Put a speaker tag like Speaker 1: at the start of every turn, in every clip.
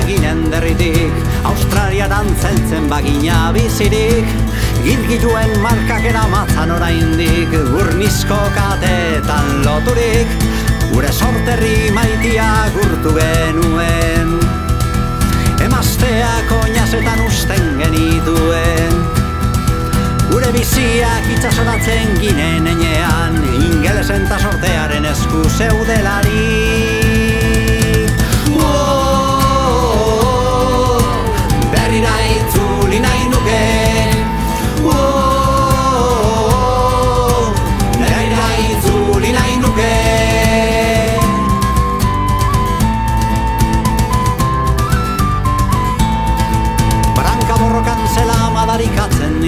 Speaker 1: herritik Australia dantzen bagina bizirik. Gilgiluen markak eramatzan oraindik Urnizko katetan loturik. Gure sorterri maitia gurtu genuen. Emazteak oinazetan usten genituen. Gure biziak itxasoratzen ginen enean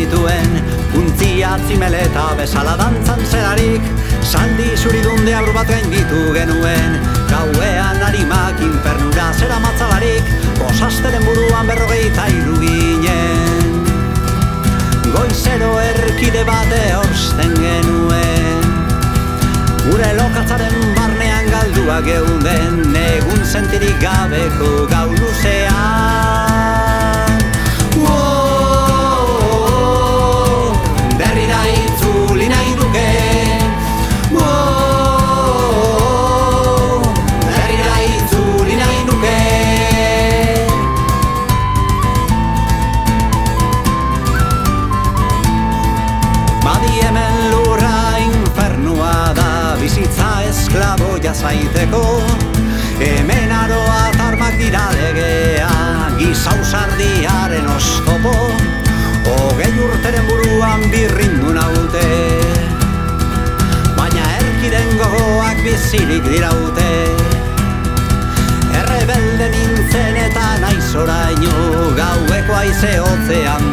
Speaker 1: dituen Untzia zimele eta bezala dantzan zelarik. Saldi zuridunde abru bat ditu genuen Gauean harimak infernura zera matzalarik. Osasteren buruan berrogeita ginen. Goizero erkide bate orsten genuen. Gure lokatzaren barnean galdua geunden Negun sentirik gabeko gau luzean bizirik diraute. Errebelde nintzen eta naiz oraino gaueko aize hotzean